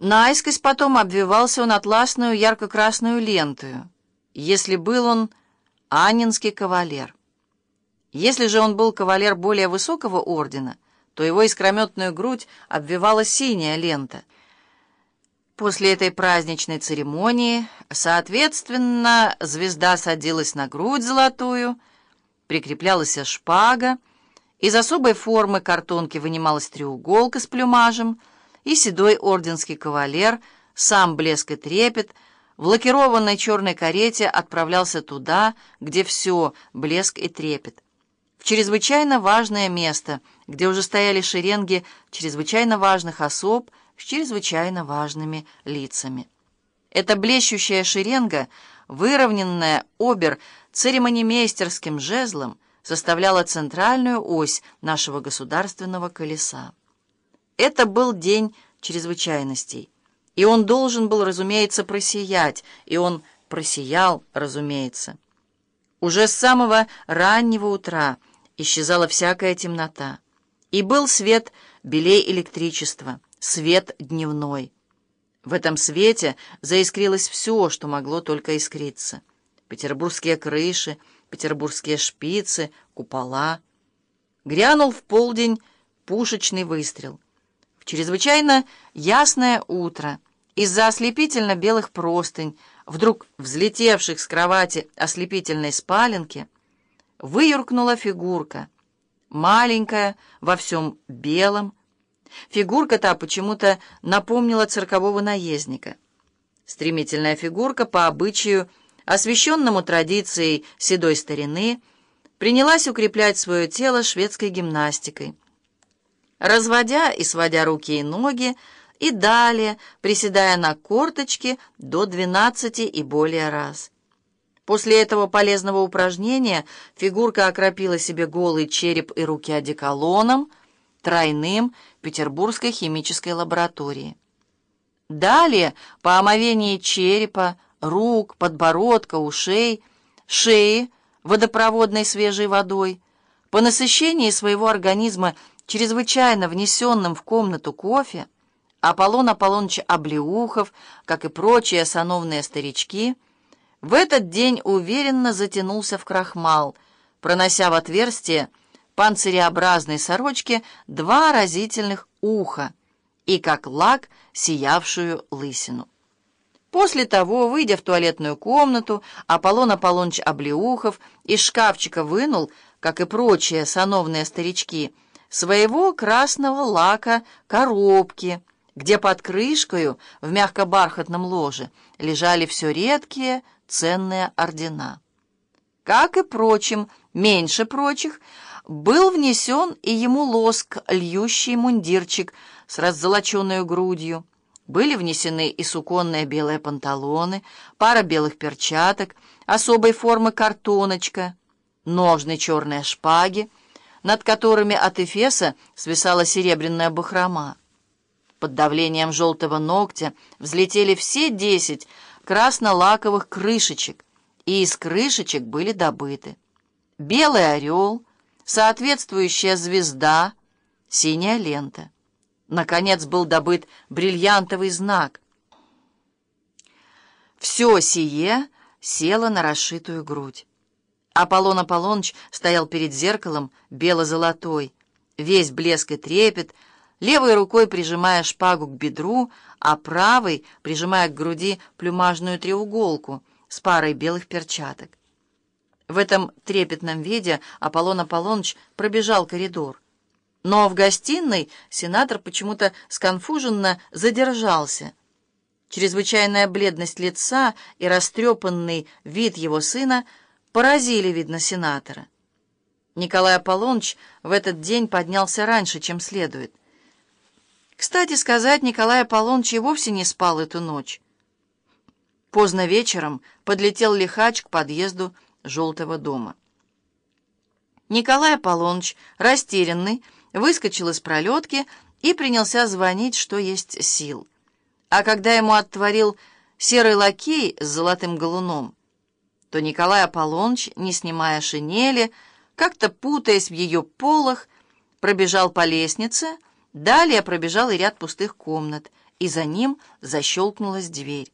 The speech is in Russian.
Наискось потом обвивался он атласную ярко-красную лентою, если был он анинский кавалер. Если же он был кавалер более высокого ордена, то его искрометную грудь обвивала синяя лента. После этой праздничной церемонии, соответственно, звезда садилась на грудь золотую, прикреплялась шпага, из особой формы картонки вынималась треуголка с плюмажем — и седой орденский кавалер, сам блеск и трепет, в лакированной черной карете отправлялся туда, где все блеск и трепет. В чрезвычайно важное место, где уже стояли шеренги чрезвычайно важных особ с чрезвычайно важными лицами. Эта блещущая шеренга, выровненная обер церемонимейстерским жезлом, составляла центральную ось нашего государственного колеса. Это был день чрезвычайностей, и он должен был, разумеется, просиять, и он просиял, разумеется. Уже с самого раннего утра исчезала всякая темнота, и был свет белей электричества, свет дневной. В этом свете заискрилось все, что могло только искриться. Петербургские крыши, петербургские шпицы, купола. Грянул в полдень пушечный выстрел — в чрезвычайно ясное утро из-за ослепительно белых простынь, вдруг взлетевших с кровати ослепительной спаленки, выюркнула фигурка, маленькая, во всем белом. Фигурка та почему-то напомнила циркового наездника. Стремительная фигурка по обычаю, освященному традицией седой старины, принялась укреплять свое тело шведской гимнастикой разводя и сводя руки и ноги, и далее, приседая на корточки до 12 и более раз. После этого полезного упражнения фигурка окропила себе голый череп и руки одеколоном, тройным Петербургской химической лаборатории. Далее, по омовении черепа, рук, подбородка, ушей, шеи водопроводной свежей водой, по насыщении своего организма чрезвычайно внесенным в комнату кофе, Аполлон Аполлоныч Облеухов, как и прочие сановные старички, в этот день уверенно затянулся в крахмал, пронося в отверстие панциреобразной сорочки два разительных уха и, как лак, сиявшую лысину. После того, выйдя в туалетную комнату, Аполлон Аполлоныч Облеухов из шкафчика вынул, как и прочие сановные старички, своего красного лака коробки, где под крышкою в мягко-бархатном ложе лежали все редкие ценные ордена. Как и прочим, меньше прочих, был внесен и ему лоск, льющий мундирчик с раззолоченной грудью. Были внесены и суконные белые панталоны, пара белых перчаток, особой формы картоночка, ножны черные шпаги, над которыми от эфеса свисала серебряная бахрома. Под давлением желтого ногтя взлетели все десять красно-лаковых крышечек, и из крышечек были добыты белый орел, соответствующая звезда, синяя лента. Наконец был добыт бриллиантовый знак. Все сие село на расшитую грудь. Аполлон Аполлоныч стоял перед зеркалом, бело-золотой, весь блеск и трепет, левой рукой прижимая шпагу к бедру, а правой прижимая к груди плюмажную треуголку с парой белых перчаток. В этом трепетном виде Аполлон Аполлоныч пробежал коридор. Но в гостиной сенатор почему-то сконфуженно задержался. Чрезвычайная бледность лица и растрепанный вид его сына — Поразили, видно, сенатора. Николай Аполлоныч в этот день поднялся раньше, чем следует. Кстати сказать, Николай Аполлоныч и вовсе не спал эту ночь. Поздно вечером подлетел лихач к подъезду желтого дома. Николай Аполлоныч, растерянный, выскочил из пролетки и принялся звонить, что есть сил. А когда ему отворил серый лакей с золотым галуном, то Николай Аполлоныч, не снимая шинели, как-то путаясь в ее полах, пробежал по лестнице, далее пробежал и ряд пустых комнат и за ним защелкнулась дверь.